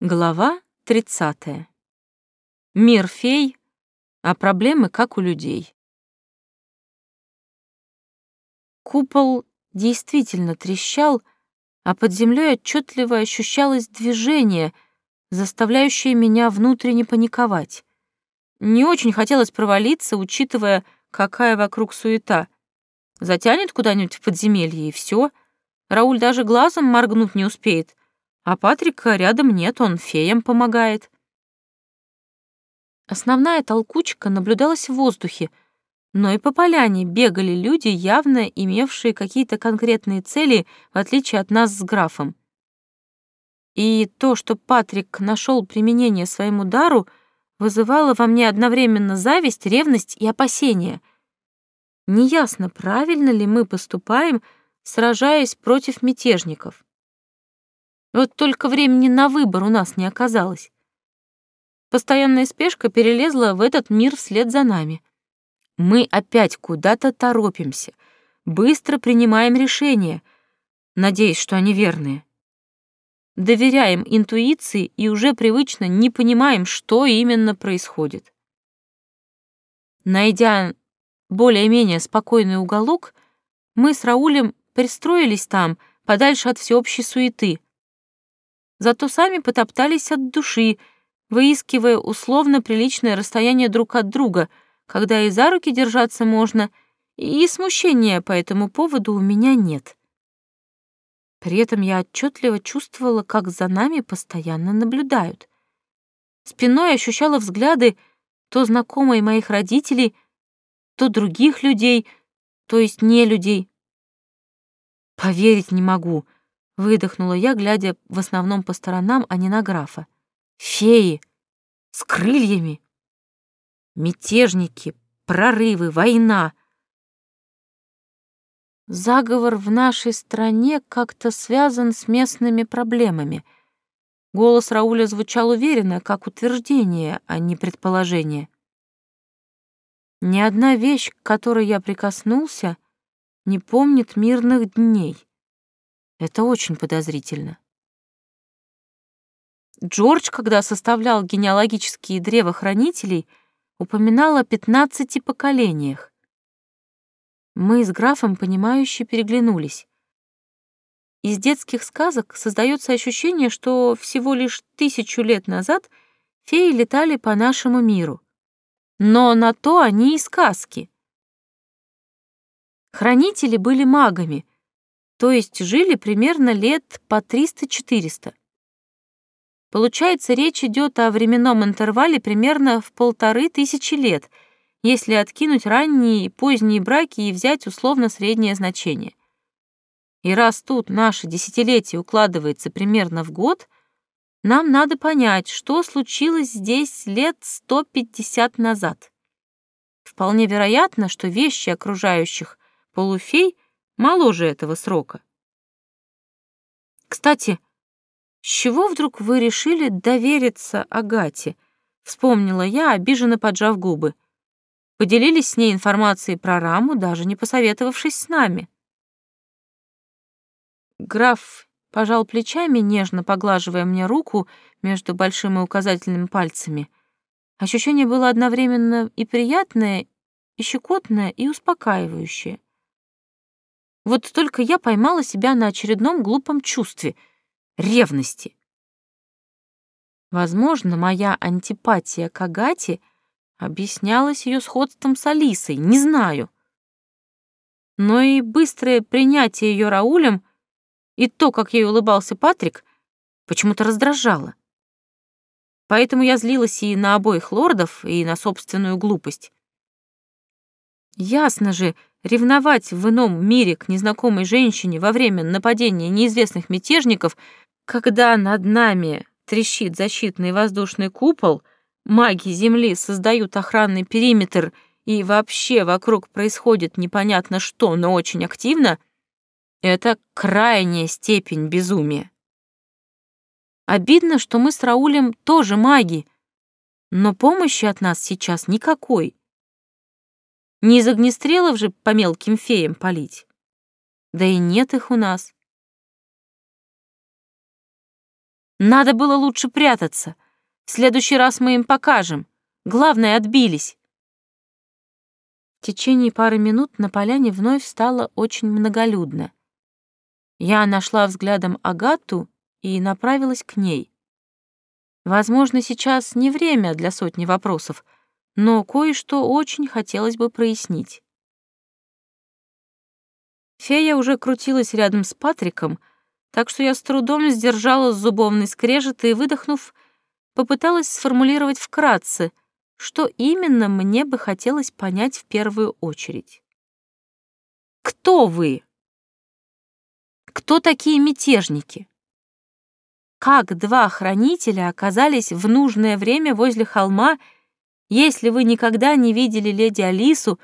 Глава 30. Мир фей, а проблемы как у людей. Купол действительно трещал, а под землей отчетливо ощущалось движение, заставляющее меня внутренне паниковать. Не очень хотелось провалиться, учитывая, какая вокруг суета. Затянет куда-нибудь в подземелье, и все. Рауль даже глазом моргнуть не успеет а Патрика рядом нет, он феям помогает. Основная толкучка наблюдалась в воздухе, но и по поляне бегали люди, явно имевшие какие-то конкретные цели, в отличие от нас с графом. И то, что Патрик нашел применение своему дару, вызывало во мне одновременно зависть, ревность и опасения. Неясно, правильно ли мы поступаем, сражаясь против мятежников. Вот только времени на выбор у нас не оказалось. Постоянная спешка перелезла в этот мир вслед за нами. Мы опять куда-то торопимся, быстро принимаем решения, надеясь, что они верные. Доверяем интуиции и уже привычно не понимаем, что именно происходит. Найдя более-менее спокойный уголок, мы с Раулем пристроились там, подальше от всеобщей суеты — зато сами потоптались от души, выискивая условно приличное расстояние друг от друга, когда и за руки держаться можно, и смущения по этому поводу у меня нет. При этом я отчетливо чувствовала, как за нами постоянно наблюдают. Спиной ощущала взгляды то знакомые моих родителей, то других людей, то есть не людей. Поверить не могу — Выдохнула я, глядя в основном по сторонам, а не на графа. Феи! С крыльями! Мятежники, прорывы, война! Заговор в нашей стране как-то связан с местными проблемами. Голос Рауля звучал уверенно, как утверждение, а не предположение. Ни одна вещь, к которой я прикоснулся, не помнит мирных дней. Это очень подозрительно. Джордж, когда составлял генеалогические древа хранителей, упоминал о пятнадцати поколениях. Мы с графом, понимающе переглянулись. Из детских сказок создается ощущение, что всего лишь тысячу лет назад феи летали по нашему миру. Но на то они и сказки. Хранители были магами, то есть жили примерно лет по 300-400. Получается, речь идет о временном интервале примерно в полторы тысячи лет, если откинуть ранние и поздние браки и взять условно среднее значение. И раз тут наше десятилетие укладывается примерно в год, нам надо понять, что случилось здесь лет 150 назад. Вполне вероятно, что вещи окружающих полуфей — моложе этого срока. Кстати, с чего вдруг вы решили довериться Агате? Вспомнила я, обиженно поджав губы. Поделились с ней информацией про раму, даже не посоветовавшись с нами. Граф пожал плечами, нежно поглаживая мне руку между большим и указательным пальцами. Ощущение было одновременно и приятное, и щекотное, и успокаивающее. Вот только я поймала себя на очередном глупом чувстве — ревности. Возможно, моя антипатия к Агате объяснялась ее сходством с Алисой, не знаю. Но и быстрое принятие ее Раулем и то, как ей улыбался Патрик, почему-то раздражало. Поэтому я злилась и на обоих лордов, и на собственную глупость. Ясно же, ревновать в ином мире к незнакомой женщине во время нападения неизвестных мятежников, когда над нами трещит защитный воздушный купол, маги Земли создают охранный периметр и вообще вокруг происходит непонятно что, но очень активно, это крайняя степень безумия. Обидно, что мы с Раулем тоже маги, но помощи от нас сейчас никакой. Не из огнестрелов же по мелким феям палить. Да и нет их у нас. Надо было лучше прятаться. В следующий раз мы им покажем. Главное, отбились. В течение пары минут на поляне вновь стало очень многолюдно. Я нашла взглядом Агату и направилась к ней. Возможно, сейчас не время для сотни вопросов, но кое-что очень хотелось бы прояснить. Фея уже крутилась рядом с Патриком, так что я с трудом сдержала зубовный скрежет и, выдохнув, попыталась сформулировать вкратце, что именно мне бы хотелось понять в первую очередь. «Кто вы? Кто такие мятежники? Как два хранителя оказались в нужное время возле холма, если вы никогда не видели леди Алису,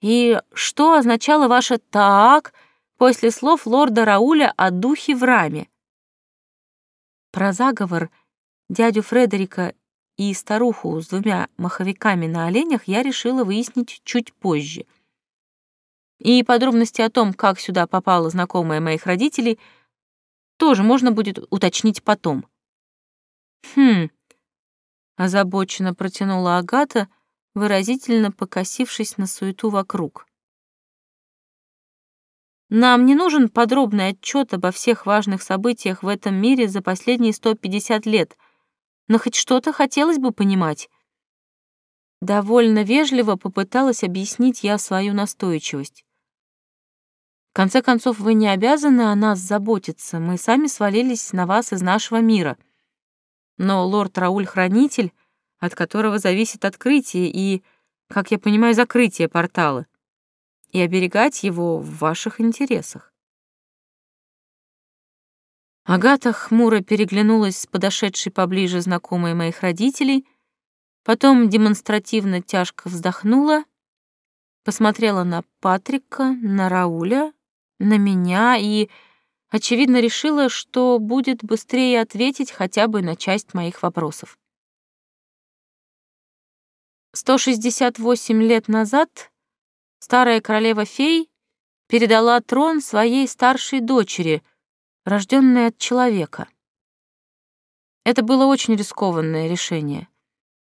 и что означало ваше «так» после слов лорда Рауля о духе в раме? Про заговор дядю Фредерика и старуху с двумя маховиками на оленях я решила выяснить чуть позже. И подробности о том, как сюда попала знакомая моих родителей, тоже можно будет уточнить потом. Хм, озабоченно протянула Агата, выразительно покосившись на суету вокруг. Нам не нужен подробный отчет обо всех важных событиях в этом мире за последние 150 лет, но хоть что-то хотелось бы понимать. Довольно вежливо попыталась объяснить я свою настойчивость. В конце концов, вы не обязаны о нас заботиться, мы сами свалились на вас из нашего мира. Но лорд Рауль-хранитель от которого зависит открытие и, как я понимаю, закрытие портала, и оберегать его в ваших интересах. Агата хмуро переглянулась с подошедшей поближе знакомой моих родителей, потом демонстративно тяжко вздохнула, посмотрела на Патрика, на Рауля, на меня и, очевидно, решила, что будет быстрее ответить хотя бы на часть моих вопросов. 168 лет назад старая королева-фей передала трон своей старшей дочери, рожденной от человека. Это было очень рискованное решение.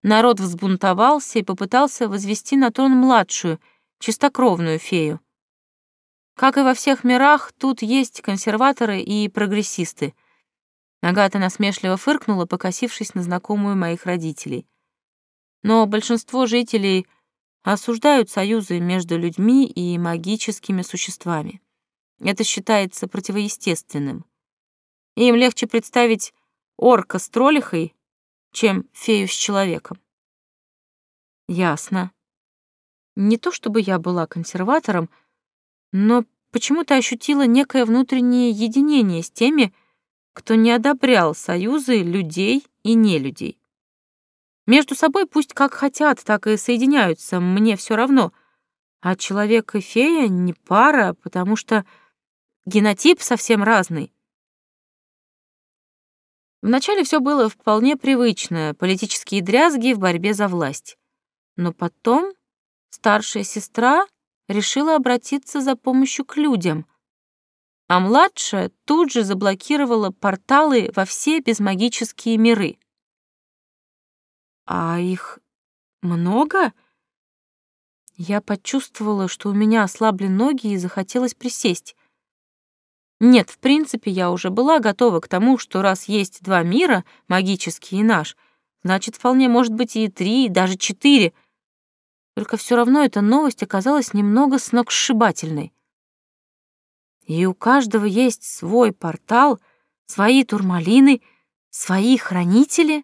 Народ взбунтовался и попытался возвести на трон младшую, чистокровную фею. Как и во всех мирах, тут есть консерваторы и прогрессисты. Агата насмешливо фыркнула, покосившись на знакомую моих родителей но большинство жителей осуждают союзы между людьми и магическими существами. Это считается противоестественным. Им легче представить орка с троллихой, чем фею с человеком. Ясно. Не то чтобы я была консерватором, но почему-то ощутила некое внутреннее единение с теми, кто не одобрял союзы людей и нелюдей. Между собой пусть как хотят, так и соединяются, мне все равно. А человек и фея не пара, потому что генотип совсем разный. Вначале все было вполне привычно, политические дрязги в борьбе за власть. Но потом старшая сестра решила обратиться за помощью к людям, а младшая тут же заблокировала порталы во все безмагические миры. А их много? Я почувствовала, что у меня ослабли ноги и захотелось присесть. Нет, в принципе, я уже была готова к тому, что раз есть два мира, магический и наш, значит, вполне может быть и три, и даже четыре. Только все равно эта новость оказалась немного сногсшибательной. И у каждого есть свой портал, свои турмалины, свои хранители.